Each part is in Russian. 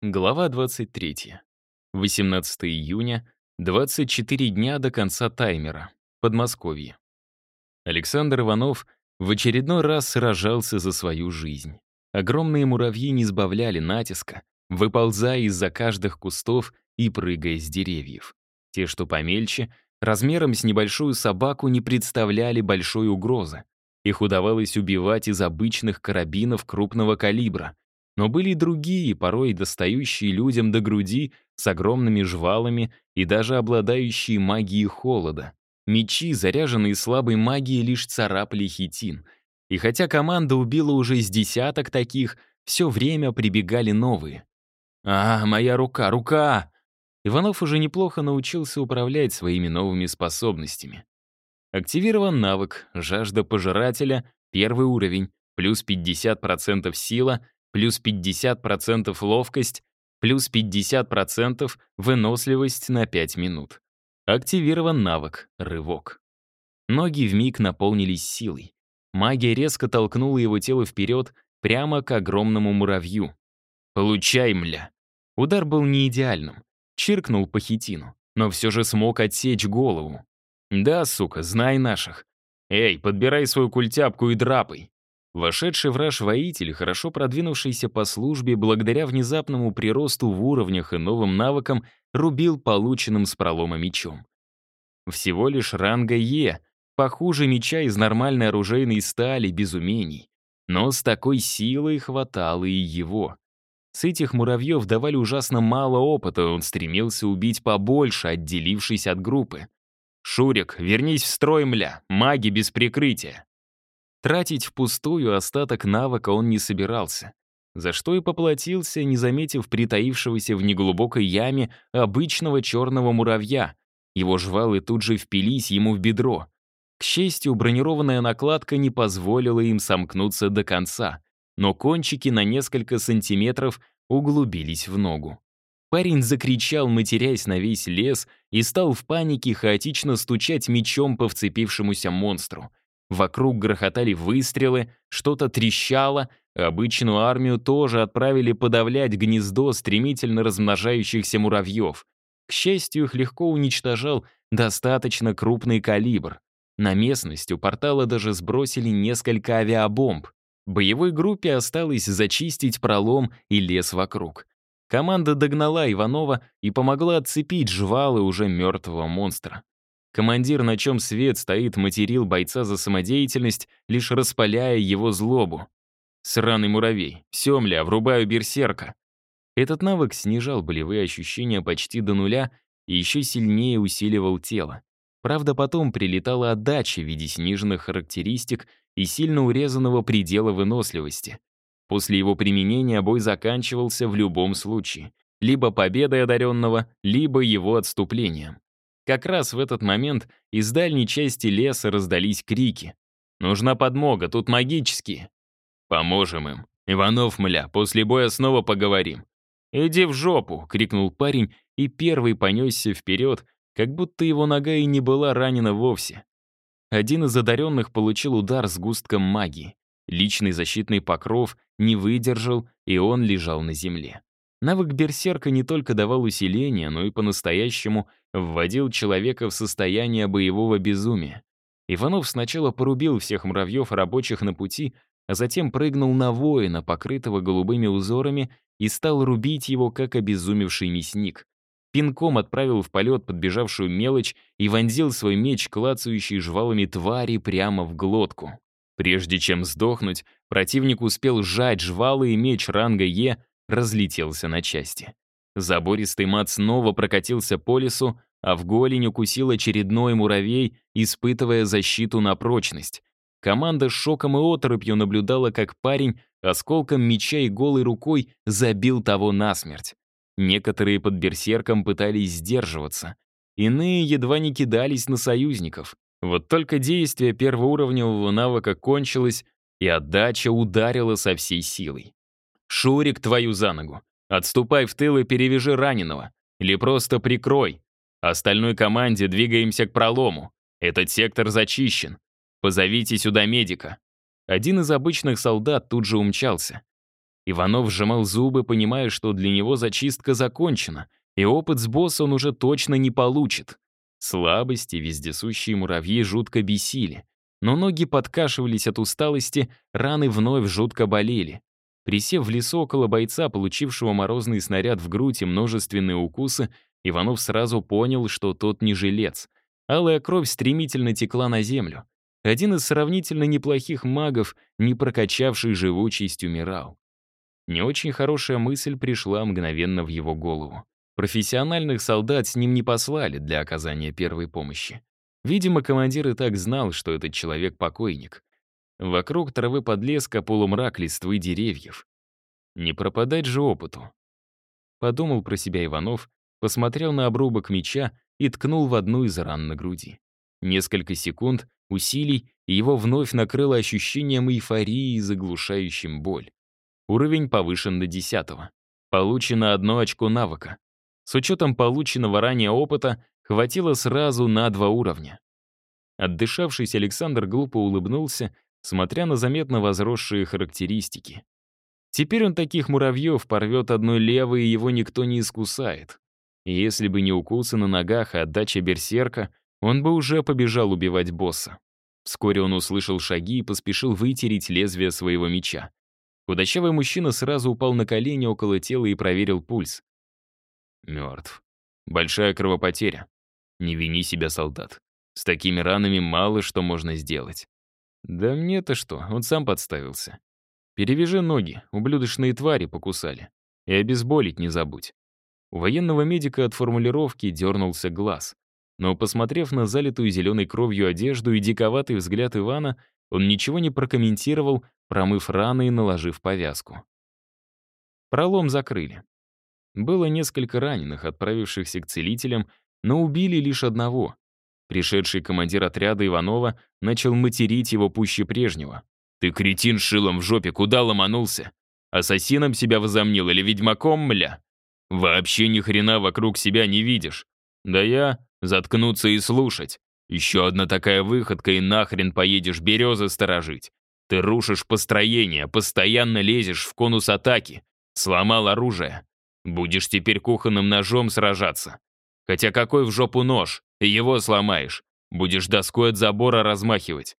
Глава 23. 18 июня, 24 дня до конца таймера. Подмосковье. Александр Иванов в очередной раз сражался за свою жизнь. Огромные муравьи не сбавляли натиска, выползая из-за каждых кустов и прыгая с деревьев. Те, что помельче, размером с небольшую собаку не представляли большой угрозы. Их удавалось убивать из обычных карабинов крупного калибра — но были другие, порой достающие людям до груди, с огромными жвалами и даже обладающие магией холода. Мечи, заряженные слабой магией, лишь царапали хитин. И хотя команда убила уже из десяток таких, все время прибегали новые. «А, моя рука, рука!» Иванов уже неплохо научился управлять своими новыми способностями. Активирован навык «Жажда пожирателя», первый уровень, плюс 50% сила, плюс 50% ловкость, плюс 50% выносливость на 5 минут. Активирован навык «Рывок». Ноги вмиг наполнились силой. Магия резко толкнула его тело вперед, прямо к огромному муравью. «Получай, мля!» Удар был не идеальным. Чиркнул по хитину, но все же смог отсечь голову. «Да, сука, знай наших. Эй, подбирай свою культяпку и драпай. Вошедший в раж воитель, хорошо продвинувшийся по службе, благодаря внезапному приросту в уровнях и новым навыкам, рубил полученным с пролома мечом. Всего лишь ранга Е, похуже меча из нормальной оружейной стали, без умений. Но с такой силой хватало и его. С этих муравьев давали ужасно мало опыта, он стремился убить побольше, отделившись от группы. «Шурик, вернись в строй, мля, маги без прикрытия!» Тратить впустую остаток навыка он не собирался, за что и поплатился, не заметив притаившегося в неглубокой яме обычного черного муравья. Его жвалы тут же впились ему в бедро. К счастью, бронированная накладка не позволила им сомкнуться до конца, но кончики на несколько сантиметров углубились в ногу. Парень закричал, матерясь на весь лес, и стал в панике хаотично стучать мечом по вцепившемуся монстру. Вокруг грохотали выстрелы, что-то трещало, обычную армию тоже отправили подавлять гнездо стремительно размножающихся муравьев. К счастью, их легко уничтожал достаточно крупный калибр. На местность у портала даже сбросили несколько авиабомб. Боевой группе осталось зачистить пролом и лес вокруг. Команда догнала Иванова и помогла отцепить жвалы уже мертвого монстра. Командир, на чем свет стоит, материл бойца за самодеятельность, лишь распаляя его злобу. Сраный муравей. Семля, врубаю берсерка. Этот навык снижал болевые ощущения почти до нуля и еще сильнее усиливал тело. Правда, потом прилетала отдача в виде сниженных характеристик и сильно урезанного предела выносливости. После его применения бой заканчивался в любом случае. Либо победой одаренного, либо его отступлением. Как раз в этот момент из дальней части леса раздались крики. «Нужна подмога, тут магические». «Поможем им. Иванов, мля, после боя снова поговорим». «Иди в жопу!» — крикнул парень и первый понесся вперед, как будто его нога и не была ранена вовсе. Один из одаренных получил удар с густком магии. Личный защитный покров не выдержал, и он лежал на земле. Навык берсерка не только давал усиление, но и по-настоящему вводил человека в состояние боевого безумия. Иванов сначала порубил всех муравьев рабочих на пути, а затем прыгнул на воина, покрытого голубыми узорами, и стал рубить его, как обезумевший мясник. Пинком отправил в полет подбежавшую мелочь и вонзил свой меч, клацающий жвалами твари, прямо в глотку. Прежде чем сдохнуть, противник успел сжать жвалы, и меч ранга Е разлетелся на части. Забористый мат снова прокатился по лесу, а в голень укусил очередной муравей, испытывая защиту на прочность. Команда с шоком и оторопью наблюдала, как парень осколком меча и голой рукой забил того насмерть. Некоторые под берсерком пытались сдерживаться. Иные едва не кидались на союзников. Вот только действие первоуровневого навыка кончилось, и отдача ударила со всей силой. «Шурик, твою за ногу! Отступай в тыл и перевяжи раненого. Или просто прикрой. Остальной команде двигаемся к пролому. Этот сектор зачищен. Позовите сюда медика». Один из обычных солдат тут же умчался. Иванов сжимал зубы, понимая, что для него зачистка закончена, и опыт с босса он уже точно не получит. Слабости вездесущие муравьи жутко бесили. Но ноги подкашивались от усталости, раны вновь жутко болели. Присев в лесу около бойца, получившего морозный снаряд в грудь и множественные укусы, Иванов сразу понял, что тот не жилец. Алая кровь стремительно текла на землю. Один из сравнительно неплохих магов, не прокачавший живучесть, умирал. Не очень хорошая мысль пришла мгновенно в его голову. Профессиональных солдат с ним не послали для оказания первой помощи. Видимо, командир и так знал, что этот человек покойник. Вокруг травы подлеска полумрак листвы деревьев. Не пропадать же опыту. Подумал про себя Иванов, посмотрел на обрубок меча и ткнул в одну из ран на груди. Несколько секунд, усилий, и его вновь накрыло ощущением эйфории, заглушающим боль. Уровень повышен до десятого. Получено одно очко навыка. С учетом полученного ранее опыта, хватило сразу на два уровня. Отдышавшись, Александр глупо улыбнулся, смотря на заметно возросшие характеристики. Теперь он таких муравьев порвет одной левой, и его никто не искусает. Если бы не укусы на ногах и отдача берсерка, он бы уже побежал убивать босса. Вскоре он услышал шаги и поспешил вытереть лезвие своего меча. Худощавый мужчина сразу упал на колени около тела и проверил пульс. Мертв. Большая кровопотеря. Не вини себя, солдат. С такими ранами мало что можно сделать. Да мне-то что, он сам подставился. Перевяжи ноги, ублюдочные твари покусали. И обезболить не забудь. У военного медика от формулировки дернулся глаз. Но, посмотрев на залитую зеленой кровью одежду и диковатый взгляд Ивана, он ничего не прокомментировал, промыв раны и наложив повязку. Пролом закрыли. Было несколько раненых, отправившихся к целителям, но убили лишь одного. Пришедший командир отряда Иванова начал материть его пуще прежнего. «Ты, кретин, шилом в жопе, куда ломанулся? Ассасином себя возомнил или ведьмаком, мля? Вообще ни хрена вокруг себя не видишь. Да я заткнуться и слушать. Еще одна такая выходка, и нахрен поедешь березы сторожить. Ты рушишь построение, постоянно лезешь в конус атаки. Сломал оружие. Будешь теперь кухонным ножом сражаться. Хотя какой в жопу нож? Его сломаешь. Будешь доской от забора размахивать.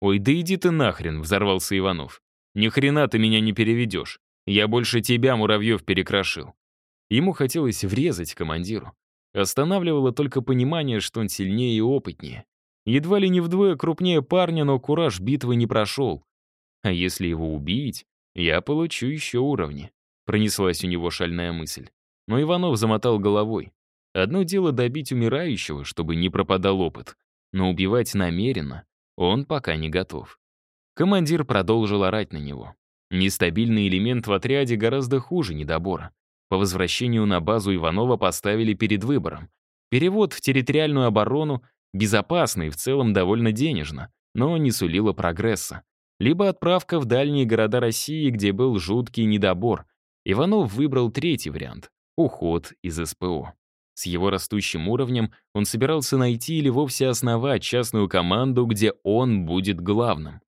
«Ой, да иди ты нахрен», — взорвался Иванов. «Ни хрена ты меня не переведешь. Я больше тебя, Муравьев, перекрошил». Ему хотелось врезать командиру. Останавливало только понимание, что он сильнее и опытнее. Едва ли не вдвое крупнее парня, но кураж битвы не прошел. А если его убить, я получу еще уровни. Пронеслась у него шальная мысль. Но Иванов замотал головой. Одно дело добить умирающего, чтобы не пропадал опыт, но убивать намеренно он пока не готов. Командир продолжил орать на него. Нестабильный элемент в отряде гораздо хуже недобора. По возвращению на базу Иванова поставили перед выбором. Перевод в территориальную оборону безопасно и в целом довольно денежно, но не сулило прогресса. Либо отправка в дальние города России, где был жуткий недобор, Иванов выбрал третий вариант — уход из СПО. С его растущим уровнем он собирался найти или вовсе основать частную команду, где он будет главным.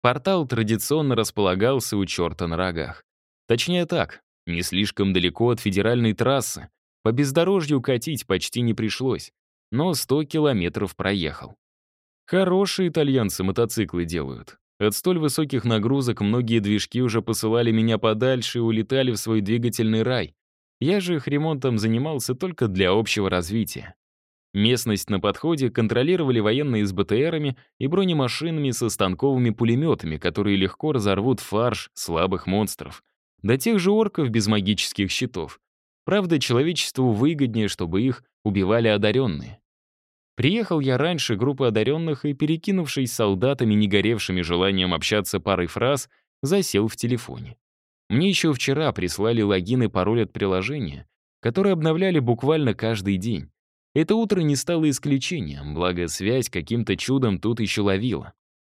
Портал традиционно располагался у черта на рогах. Точнее так, не слишком далеко от федеральной трассы. По бездорожью катить почти не пришлось, но 100 километров проехал. Хорошие итальянцы мотоциклы делают. От столь высоких нагрузок многие движки уже посылали меня подальше и улетали в свой двигательный рай. Я же их ремонтом занимался только для общего развития. Местность на подходе контролировали военные с БТРами и бронемашинами со станковыми пулеметами, которые легко разорвут фарш слабых монстров. До тех же орков без магических щитов. Правда, человечеству выгоднее, чтобы их убивали одаренные. Приехал я раньше группы одаренных и, перекинувшись солдатами, не горевшими желанием общаться парой фраз, засел в телефоне. Мне еще вчера прислали логин и пароль от приложения, которые обновляли буквально каждый день. Это утро не стало исключением, благо связь каким-то чудом тут еще ловила.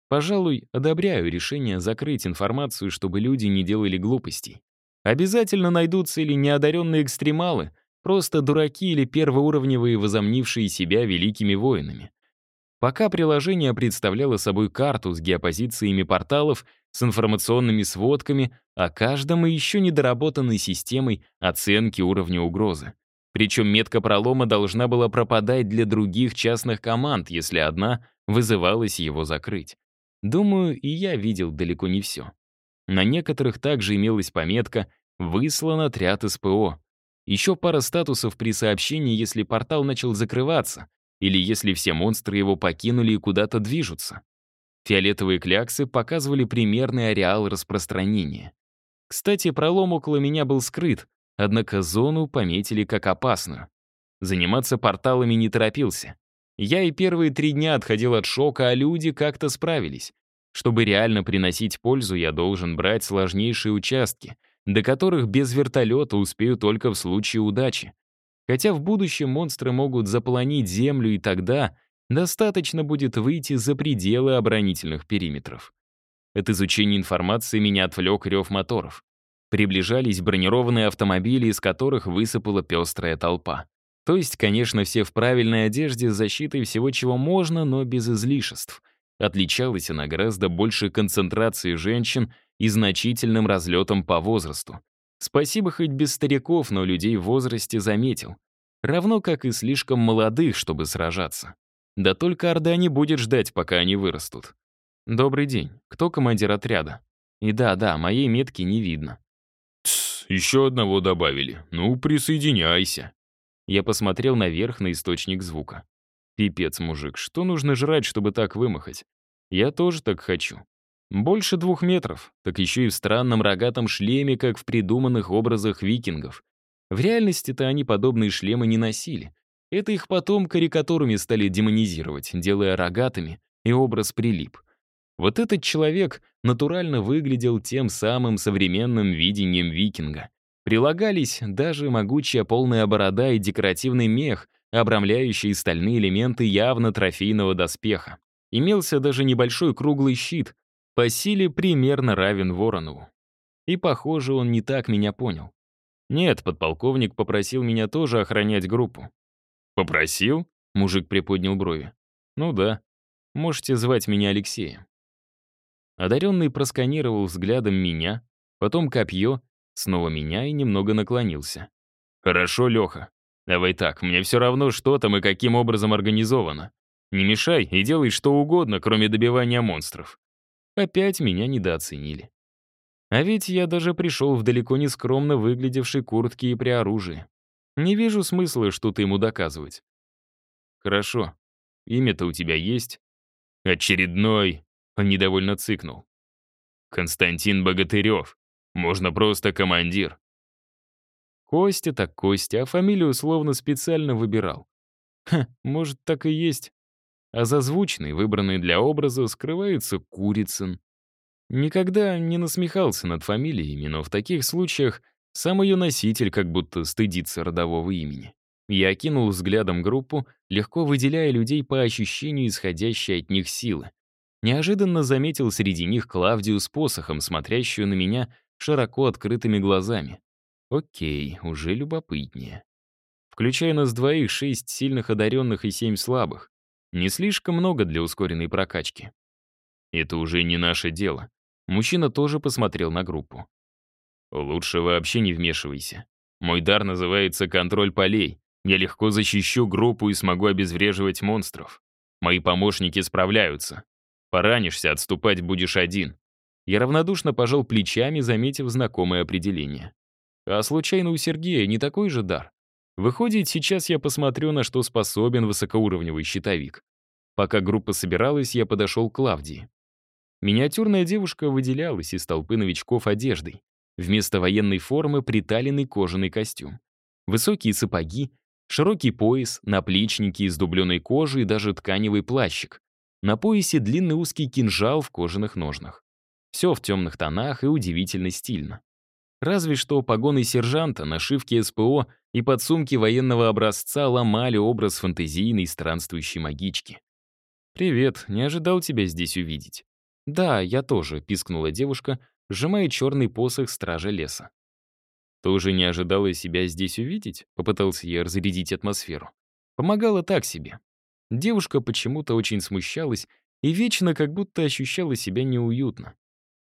Пожалуй, одобряю решение закрыть информацию, чтобы люди не делали глупостей. Обязательно найдутся или неодаренные экстремалы — Просто дураки или первоуровневые, возомнившие себя великими воинами. Пока приложение представляло собой карту с геопозициями порталов, с информационными сводками о каждом и еще недоработанной системой оценки уровня угрозы. Причем метка пролома должна была пропадать для других частных команд, если одна вызывалась его закрыть. Думаю, и я видел далеко не все. На некоторых также имелась пометка «Выслан отряд СПО». Еще пара статусов при сообщении, если портал начал закрываться, или если все монстры его покинули и куда-то движутся. Фиолетовые кляксы показывали примерный ареал распространения. Кстати, пролом около меня был скрыт, однако зону пометили как опасную. Заниматься порталами не торопился. Я и первые три дня отходил от шока, а люди как-то справились. Чтобы реально приносить пользу, я должен брать сложнейшие участки, до которых без вертолета успею только в случае удачи. Хотя в будущем монстры могут заполонить Землю, и тогда достаточно будет выйти за пределы оборонительных периметров. От изучения информации меня отвлек рев моторов. Приближались бронированные автомобили, из которых высыпала пестрая толпа. То есть, конечно, все в правильной одежде с защитой всего, чего можно, но без излишеств — Отличалась она гораздо большей концентрацией женщин и значительным разлетом по возрасту. Спасибо хоть без стариков, но людей в возрасте заметил. Равно как и слишком молодых, чтобы сражаться. Да только Орда не будет ждать, пока они вырастут. «Добрый день. Кто командир отряда?» «И да-да, моей метки не видно». «Тсс, еще одного добавили. Ну, присоединяйся». Я посмотрел наверх на источник звука. Пипец, мужик, что нужно жрать, чтобы так вымахать? Я тоже так хочу. Больше двух метров, так еще и в странном рогатом шлеме, как в придуманных образах викингов. В реальности-то они подобные шлемы не носили. Это их потом карикатурами стали демонизировать, делая рогатыми, и образ прилип. Вот этот человек натурально выглядел тем самым современным видением викинга. Прилагались даже могучая полная борода и декоративный мех, обрамляющие стальные элементы явно трофейного доспеха. Имелся даже небольшой круглый щит, по силе примерно равен Воронову. И, похоже, он не так меня понял. Нет, подполковник попросил меня тоже охранять группу. «Попросил?» — мужик приподнял брови. «Ну да. Можете звать меня Алексеем». Одаренный просканировал взглядом меня, потом копье, снова меня и немного наклонился. «Хорошо, Леха. Давай так, мне все равно, что там и каким образом организовано. Не мешай и делай что угодно, кроме добивания монстров. Опять меня недооценили. А ведь я даже пришел в далеко не скромно выглядевшей куртке и при оружии. Не вижу смысла что-то ему доказывать. Хорошо. Имя-то у тебя есть? Очередной. Он недовольно цыкнул. Константин Богатырев. Можно просто командир. Костя так Костя, а фамилию словно специально выбирал. Ха, может, так и есть. А зазвучный, выбранный для образа, скрывается Курицын. Никогда не насмехался над фамилиями, но в таких случаях сам ее носитель как будто стыдится родового имени. Я окинул взглядом группу, легко выделяя людей по ощущению исходящей от них силы. Неожиданно заметил среди них Клавдию с посохом, смотрящую на меня широко открытыми глазами. Окей, уже любопытнее. Включая нас двоих, шесть сильных одаренных и семь слабых. Не слишком много для ускоренной прокачки. Это уже не наше дело. Мужчина тоже посмотрел на группу. Лучше вообще не вмешивайся. Мой дар называется контроль полей. Я легко защищу группу и смогу обезвреживать монстров. Мои помощники справляются. Поранишься, отступать будешь один. Я равнодушно пожал плечами, заметив знакомое определение. А случайно у Сергея не такой же дар? Выходит, сейчас я посмотрю, на что способен высокоуровневый щитовик. Пока группа собиралась, я подошел к Клавдии. Миниатюрная девушка выделялась из толпы новичков одеждой. Вместо военной формы приталенный кожаный костюм. Высокие сапоги, широкий пояс, наплечники из дубленой кожи и даже тканевый плащик. На поясе длинный узкий кинжал в кожаных ножнах. Все в темных тонах и удивительно стильно. Разве что погоны сержанта, нашивки СПО и подсумки военного образца ломали образ фантазийной странствующей магички. «Привет, не ожидал тебя здесь увидеть». «Да, я тоже», — пискнула девушка, сжимая черный посох стража леса. «Тоже не ожидала себя здесь увидеть?» — попытался я разрядить атмосферу. Помогала так себе. Девушка почему-то очень смущалась и вечно как будто ощущала себя неуютно.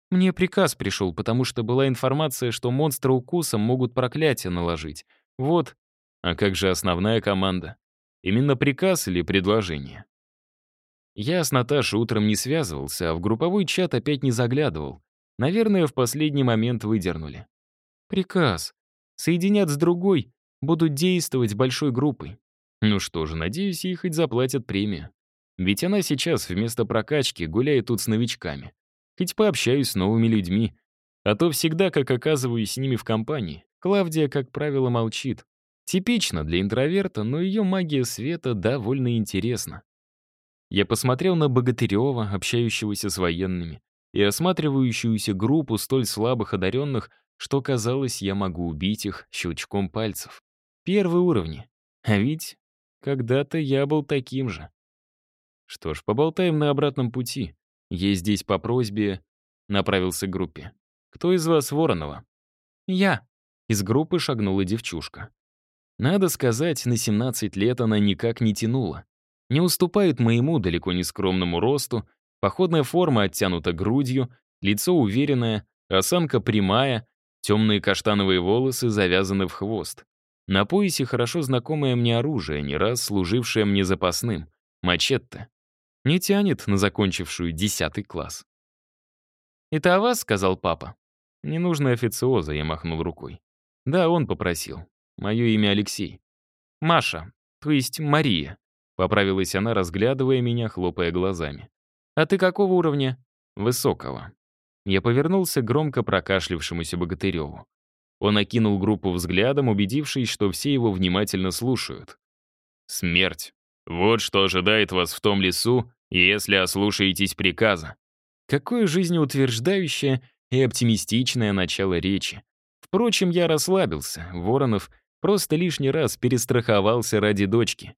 Мне приказ пришел, потому что была информация, что монстры укусом могут проклятие наложить. Вот. А как же основная команда? Именно приказ или предложение? Я с Наташей утром не связывался, а в групповой чат опять не заглядывал. Наверное, в последний момент выдернули. Приказ. Соединят с другой, будут действовать большой группой. Ну что же, надеюсь, ей хоть заплатят премию. Ведь она сейчас вместо прокачки гуляет тут с новичками. Хоть пообщаюсь с новыми людьми. А то всегда, как оказываюсь с ними в компании, Клавдия, как правило, молчит. Типично для интроверта, но ее магия света довольно интересна. Я посмотрел на Богатырева, общающегося с военными, и осматривающуюся группу столь слабых одаренных, что казалось, я могу убить их щелчком пальцев. Первые уровни. А ведь когда-то я был таким же. Что ж, поболтаем на обратном пути. Я здесь по просьбе направился к группе. Кто из вас Воронова? Я. Из группы шагнула девчушка. Надо сказать, на 17 лет она никак не тянула. Не уступает моему далеко не скромному росту, походная форма оттянута грудью, лицо уверенное, осанка прямая, темные каштановые волосы завязаны в хвост. На поясе хорошо знакомое мне оружие, не раз служившее мне запасным — мачете. Не тянет на закончившую десятый класс. «Это о вас?» — сказал папа. «Не нужно официоза», — я махнул рукой. «Да, он попросил. Мое имя Алексей. Маша, то есть Мария», — поправилась она, разглядывая меня, хлопая глазами. «А ты какого уровня?» «Высокого». Я повернулся к громко прокашлявшемуся Богатыреву. Он окинул группу взглядом, убедившись, что все его внимательно слушают. «Смерть. Вот что ожидает вас в том лесу, если ослушаетесь приказа». Какое жизнеутверждающее и оптимистичное начало речи. Впрочем, я расслабился. Воронов просто лишний раз перестраховался ради дочки.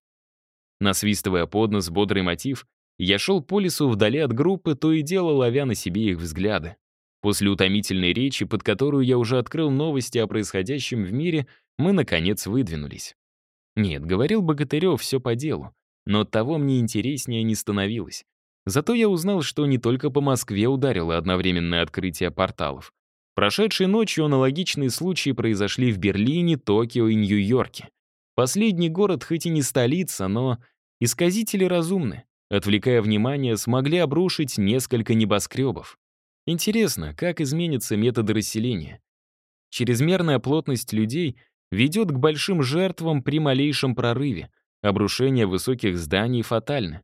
Насвистывая под нос бодрый мотив, я шел по лесу вдали от группы, то и дело ловя на себе их взгляды. После утомительной речи, под которую я уже открыл новости о происходящем в мире, мы, наконец, выдвинулись. Нет, говорил Богатырев все по делу, но от того мне интереснее не становилось. Зато я узнал, что не только по Москве ударило одновременное открытие порталов. Прошедшей ночью аналогичные случаи произошли в Берлине, Токио и Нью-Йорке. Последний город хоть и не столица, но исказители разумны. Отвлекая внимание, смогли обрушить несколько небоскребов. Интересно, как изменятся методы расселения? Чрезмерная плотность людей ведет к большим жертвам при малейшем прорыве. Обрушение высоких зданий фатально.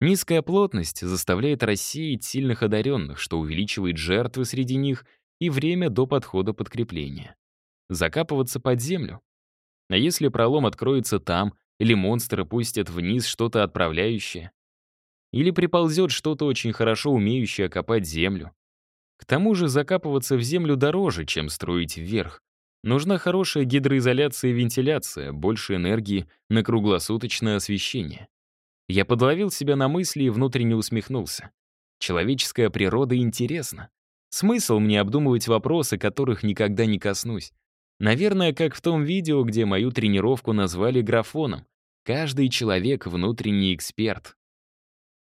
Низкая плотность заставляет рассеять сильных одаренных, что увеличивает жертвы среди них и время до подхода подкрепления. Закапываться под землю. А если пролом откроется там, или монстры пустят вниз что-то отправляющее? Или приползет что-то очень хорошо умеющее копать землю? К тому же закапываться в землю дороже, чем строить вверх. Нужна хорошая гидроизоляция и вентиляция, больше энергии на круглосуточное освещение. Я подловил себя на мысли и внутренне усмехнулся. Человеческая природа интересна. Смысл мне обдумывать вопросы, которых никогда не коснусь. Наверное, как в том видео, где мою тренировку назвали графоном. Каждый человек — внутренний эксперт.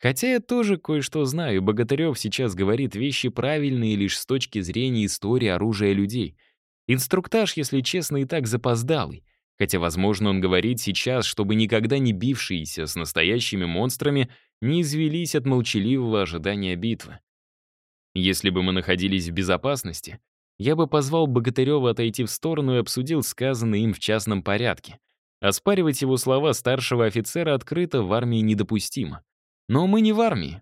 Хотя я тоже кое-что знаю, Богатырев сейчас говорит вещи правильные лишь с точки зрения истории оружия людей. Инструктаж, если честно, и так запоздалый. Хотя, возможно, он говорит сейчас, чтобы никогда не бившиеся с настоящими монстрами не извелись от молчаливого ожидания битвы. Если бы мы находились в безопасности, я бы позвал Богатырева отойти в сторону и обсудил сказанное им в частном порядке. Оспаривать его слова старшего офицера открыто в армии недопустимо. Но мы не в армии.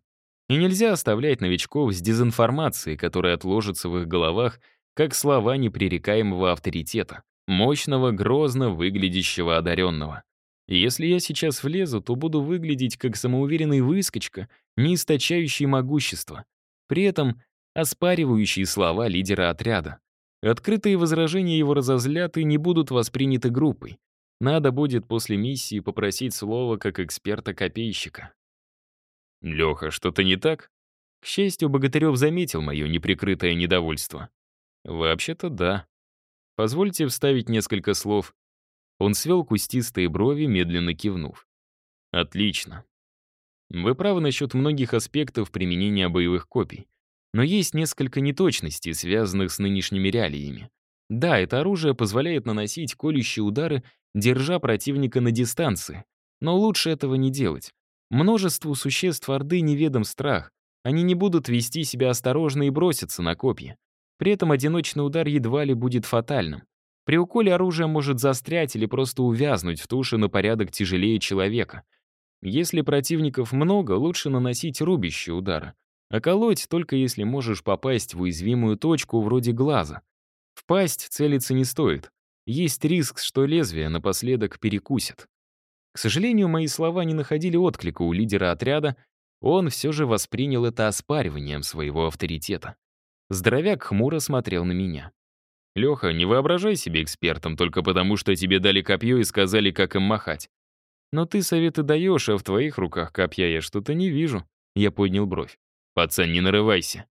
И нельзя оставлять новичков с дезинформацией, которая отложится в их головах, как слова непререкаемого авторитета, мощного, грозно выглядящего одаренного. Если я сейчас влезу, то буду выглядеть как самоуверенный выскочка, не источающий могущество, при этом оспаривающий слова лидера отряда. Открытые возражения его разозлят и не будут восприняты группой. Надо будет после миссии попросить слова как эксперта-копейщика. «Леха, что-то не так?» К счастью, Богатырев заметил мое неприкрытое недовольство. «Вообще-то да. Позвольте вставить несколько слов». Он свел кустистые брови, медленно кивнув. «Отлично. Вы правы насчет многих аспектов применения боевых копий. Но есть несколько неточностей, связанных с нынешними реалиями. Да, это оружие позволяет наносить колющие удары, держа противника на дистанции. Но лучше этого не делать. Множеству существ Орды неведом страх. Они не будут вести себя осторожно и бросятся на копья. При этом одиночный удар едва ли будет фатальным. При уколе оружие может застрять или просто увязнуть в туше на порядок тяжелее человека. Если противников много, лучше наносить рубящие удары. А колоть только если можешь попасть в уязвимую точку вроде глаза. В пасть целиться не стоит. Есть риск, что лезвие напоследок перекусит. К сожалению, мои слова не находили отклика у лидера отряда, он все же воспринял это оспариванием своего авторитета. Здоровяк хмуро смотрел на меня. «Леха, не воображай себе экспертом только потому, что тебе дали копье и сказали, как им махать. Но ты советы даешь, а в твоих руках копья я что-то не вижу». Я поднял бровь. «Пацан, не нарывайся.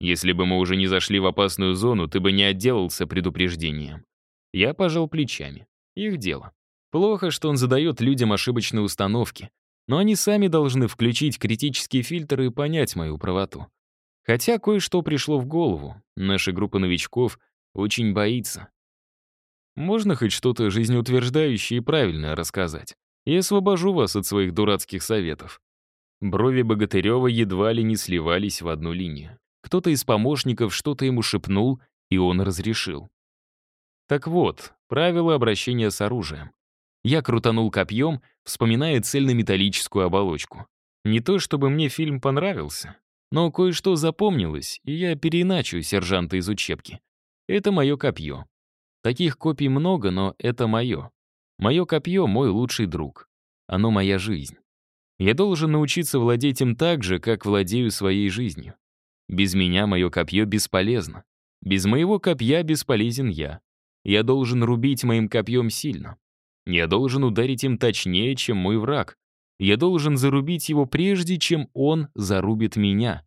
Если бы мы уже не зашли в опасную зону, ты бы не отделался предупреждением. Я пожал плечами. Их дело. Плохо, что он задает людям ошибочные установки. Но они сами должны включить критический фильтр и понять мою правоту. Хотя кое-что пришло в голову. Наша группа новичков очень боится. Можно хоть что-то жизнеутверждающее и правильное рассказать? Я освобожу вас от своих дурацких советов. Брови Богатырева едва ли не сливались в одну линию. Кто-то из помощников что-то ему шепнул, и он разрешил. Так вот, правила обращения с оружием. Я крутанул копьем, вспоминая цельнометаллическую оболочку. Не то чтобы мне фильм понравился, но кое-что запомнилось, и я переиначу сержанта из учебки. Это мое копье. Таких копий много, но это мое. Мое копье — мой лучший друг. Оно моя жизнь. Я должен научиться владеть им так же, как владею своей жизнью. Без меня мое копье бесполезно. Без моего копья бесполезен я. Я должен рубить моим копьем сильно. Я должен ударить им точнее, чем мой враг. Я должен зарубить его прежде, чем он зарубит меня.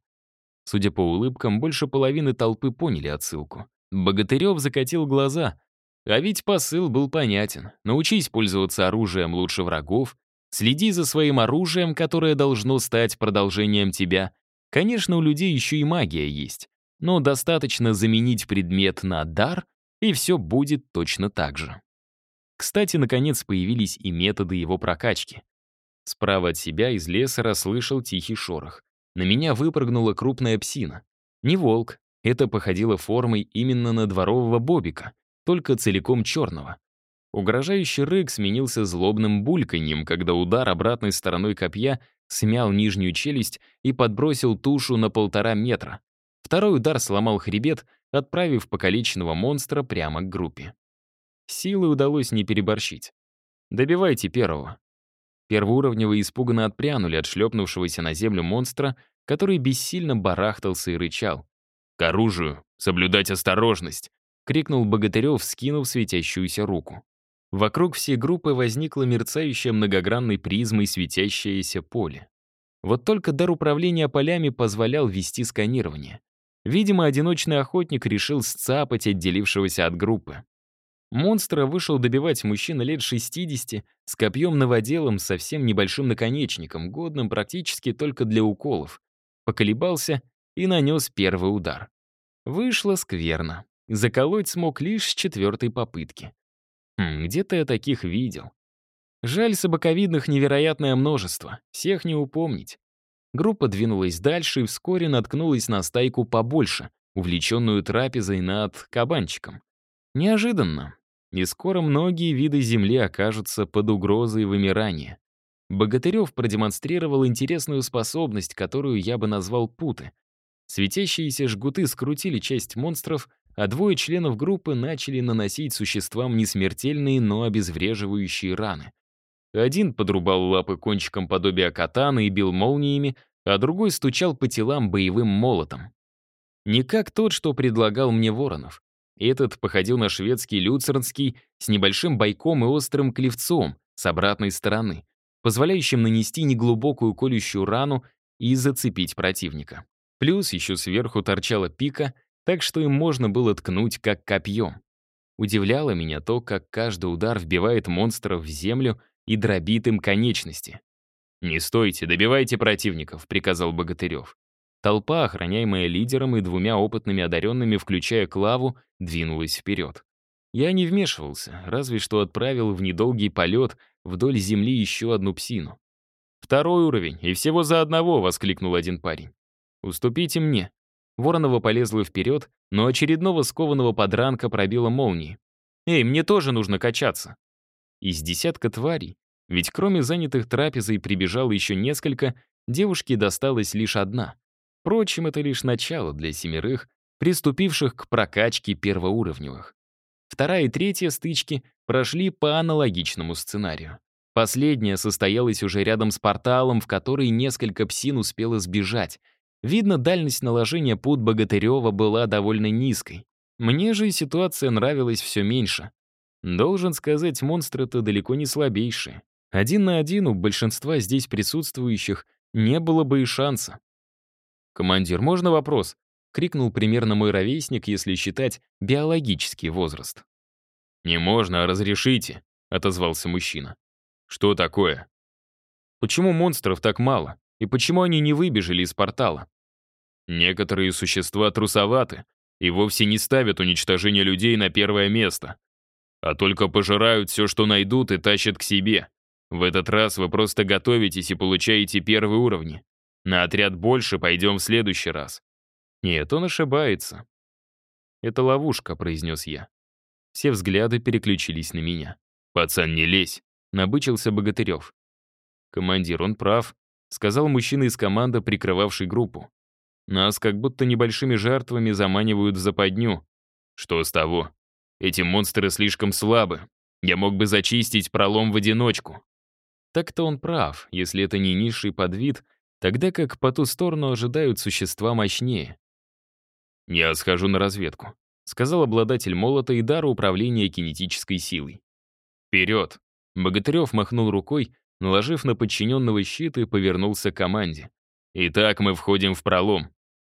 Судя по улыбкам, больше половины толпы поняли отсылку. Богатырев закатил глаза. А ведь посыл был понятен. Научись пользоваться оружием лучше врагов, следи за своим оружием, которое должно стать продолжением тебя, Конечно, у людей еще и магия есть, но достаточно заменить предмет на дар, и все будет точно так же. Кстати, наконец появились и методы его прокачки. Справа от себя из леса расслышал тихий шорох. На меня выпрыгнула крупная псина. Не волк, это походило формой именно на дворового бобика, только целиком черного. Угрожающий рык сменился злобным бульканьем, когда удар обратной стороной копья смял нижнюю челюсть и подбросил тушу на полтора метра. Второй удар сломал хребет, отправив покалеченного монстра прямо к группе. Силы удалось не переборщить. «Добивайте первого». Первоуровневые испуганно отпрянули от шлепнувшегося на землю монстра, который бессильно барахтался и рычал. «К оружию! Соблюдать осторожность!» — крикнул Богатырев, скинув светящуюся руку. Вокруг всей группы возникло мерцающее многогранной призмой светящееся поле. Вот только дар управления полями позволял вести сканирование. Видимо, одиночный охотник решил сцапать отделившегося от группы. Монстра вышел добивать мужчина лет 60 с копьем новоделом с совсем небольшим наконечником, годным практически только для уколов. Поколебался и нанес первый удар. Вышло скверно. Заколоть смог лишь с четвертой попытки. Хм, где-то я таких видел. Жаль, собаковидных невероятное множество, всех не упомнить. Группа двинулась дальше и вскоре наткнулась на стайку побольше, увлеченную трапезой над кабанчиком. Неожиданно. И скоро многие виды Земли окажутся под угрозой вымирания. Богатырев продемонстрировал интересную способность, которую я бы назвал путы. Светящиеся жгуты скрутили часть монстров а двое членов группы начали наносить существам несмертельные, но обезвреживающие раны. Один подрубал лапы кончиком подобия катана и бил молниями, а другой стучал по телам боевым молотом. Не как тот, что предлагал мне Воронов. Этот походил на шведский люцернский с небольшим бойком и острым клевцом с обратной стороны, позволяющим нанести неглубокую колющую рану и зацепить противника. Плюс еще сверху торчала пика — так что им можно было ткнуть как копьем. Удивляло меня то, как каждый удар вбивает монстров в землю и дробит им конечности. «Не стойте, добивайте противников», — приказал Богатырев. Толпа, охраняемая лидером и двумя опытными одаренными, включая Клаву, двинулась вперед. Я не вмешивался, разве что отправил в недолгий полет вдоль земли еще одну псину. «Второй уровень, и всего за одного!» — воскликнул один парень. «Уступите мне». Воронова полезла вперед, но очередного скованного подранка пробила молнией. «Эй, мне тоже нужно качаться». Из десятка тварей, ведь кроме занятых трапезой прибежало еще несколько, девушке досталась лишь одна. Впрочем, это лишь начало для семерых, приступивших к прокачке первоуровневых. Вторая и третья стычки прошли по аналогичному сценарию. Последняя состоялась уже рядом с порталом, в который несколько псин успело сбежать. Видно, дальность наложения пут Богатырева была довольно низкой. Мне же ситуация нравилась все меньше. Должен сказать, монстры-то далеко не слабейшие. Один на один у большинства здесь присутствующих не было бы и шанса. «Командир, можно вопрос?» — крикнул примерно мой ровесник, если считать биологический возраст. «Не можно, а разрешите», — отозвался мужчина. «Что такое?» «Почему монстров так мало? И почему они не выбежали из портала?» «Некоторые существа трусоваты и вовсе не ставят уничтожение людей на первое место, а только пожирают все, что найдут, и тащат к себе. В этот раз вы просто готовитесь и получаете первые уровни. На отряд больше пойдем в следующий раз». «Нет, он ошибается». «Это ловушка», — произнес я. Все взгляды переключились на меня. «Пацан, не лезь», — набычился Богатырев. «Командир, он прав», — сказал мужчина из команды, прикрывавший группу. «Нас как будто небольшими жертвами заманивают в западню». «Что с того? Эти монстры слишком слабы. Я мог бы зачистить пролом в одиночку». Так-то он прав, если это не низший подвид, тогда как по ту сторону ожидают существа мощнее. «Я схожу на разведку», — сказал обладатель молота и дара управления кинетической силой. «Вперед!» Богатырев махнул рукой, наложив на подчиненного щит и повернулся к команде. «Итак, мы входим в пролом.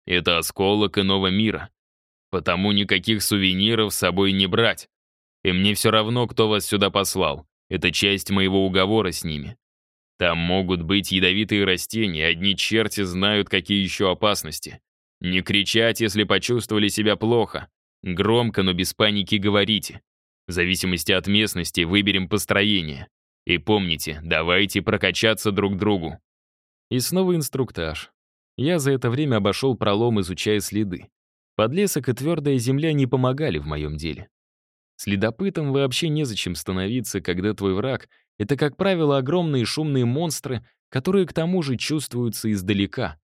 Это осколок иного мира. Потому никаких сувениров с собой не брать. И мне все равно, кто вас сюда послал. Это часть моего уговора с ними. Там могут быть ядовитые растения, одни черти знают, какие еще опасности. Не кричать, если почувствовали себя плохо. Громко, но без паники говорите. В зависимости от местности выберем построение. И помните, давайте прокачаться друг другу. И снова инструктаж. Я за это время обошел пролом, изучая следы. Подлесок и твердая земля не помогали в моем деле. Следопытом вообще незачем становиться, когда твой враг — это, как правило, огромные шумные монстры, которые к тому же чувствуются издалека.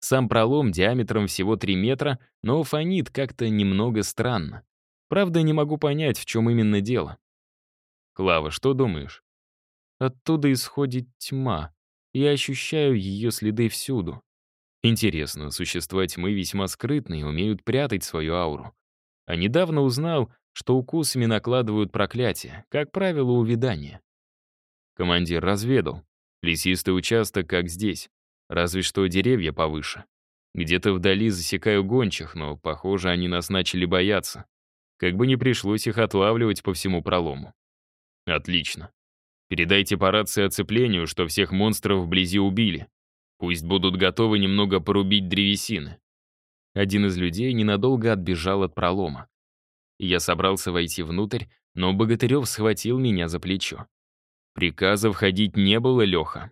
Сам пролом диаметром всего 3 метра, но фонит как-то немного странно. Правда, не могу понять, в чем именно дело. Клава, что думаешь? Оттуда исходит тьма. Я ощущаю ее следы всюду. Интересно, существа тьмы весьма скрытные, умеют прятать свою ауру. А недавно узнал, что укусами накладывают проклятие, как правило, увядание. Командир разведал. Лесистый участок, как здесь. Разве что деревья повыше. Где-то вдали засекаю гончих, но, похоже, они нас начали бояться. Как бы не пришлось их отлавливать по всему пролому. Отлично. Передайте по рации оцеплению, что всех монстров вблизи убили. Пусть будут готовы немного порубить древесины. Один из людей ненадолго отбежал от пролома. Я собрался войти внутрь, но Богатырев схватил меня за плечо. Приказа входить не было, Леха.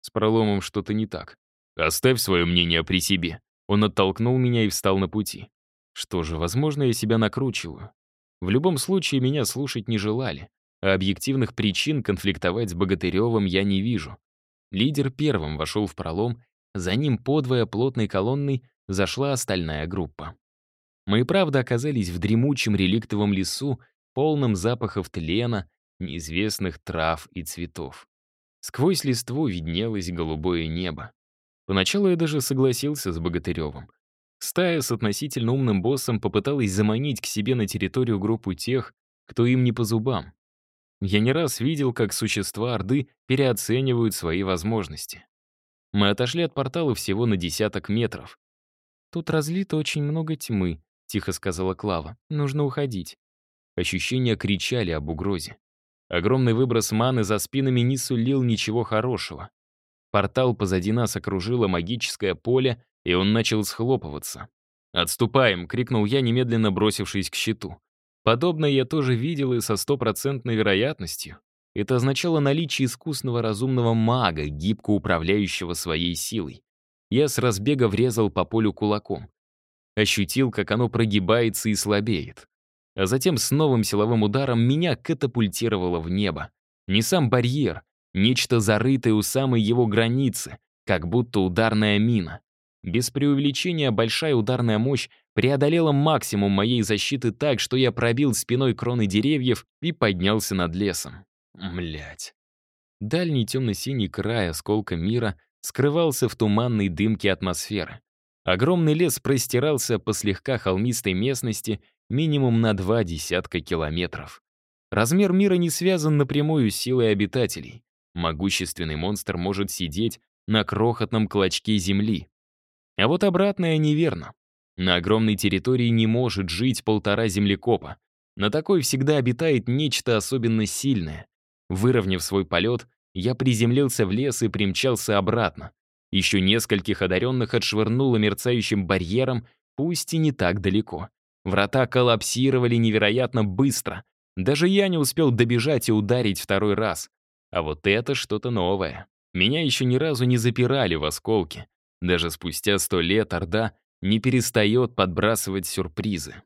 С проломом что-то не так. Оставь свое мнение при себе. Он оттолкнул меня и встал на пути. Что же, возможно, я себя накручиваю. В любом случае, меня слушать не желали, а объективных причин конфликтовать с Богатыревым я не вижу. Лидер первым вошел в пролом, за ним подвое плотной колонной зашла остальная группа. Мы и правда оказались в дремучем реликтовом лесу, полном запахов тлена, неизвестных трав и цветов. Сквозь листву виднелось голубое небо. Поначалу я даже согласился с Богатыревым. Стая с относительно умным боссом попыталась заманить к себе на территорию группу тех, кто им не по зубам. Я не раз видел, как существа Орды переоценивают свои возможности. Мы отошли от портала всего на десяток метров. «Тут разлито очень много тьмы», — тихо сказала Клава. «Нужно уходить». Ощущения кричали об угрозе. Огромный выброс маны за спинами не сулил ничего хорошего. Портал позади нас окружило магическое поле, и он начал схлопываться. «Отступаем!» — крикнул я, немедленно бросившись к щиту. Подобное я тоже видел и со стопроцентной вероятностью. Это означало наличие искусного разумного мага, гибко управляющего своей силой. Я с разбега врезал по полю кулаком. Ощутил, как оно прогибается и слабеет. А затем с новым силовым ударом меня катапультировало в небо. Не сам барьер, нечто зарытое у самой его границы, как будто ударная мина. Без преувеличения большая ударная мощь преодолела максимум моей защиты так, что я пробил спиной кроны деревьев и поднялся над лесом. Млять. Дальний темно-синий край осколка мира скрывался в туманной дымке атмосферы. Огромный лес простирался по слегка холмистой местности минимум на два десятка километров. Размер мира не связан напрямую с силой обитателей. Могущественный монстр может сидеть на крохотном клочке земли. А вот обратное неверно. На огромной территории не может жить полтора землекопа. На такой всегда обитает нечто особенно сильное. Выровняв свой полет, я приземлился в лес и примчался обратно. Еще нескольких одаренных отшвырнуло мерцающим барьером, пусть и не так далеко. Врата коллапсировали невероятно быстро. Даже я не успел добежать и ударить второй раз. А вот это что-то новое. Меня еще ни разу не запирали в осколке. Даже спустя сто лет Орда не перестает подбрасывать сюрпризы.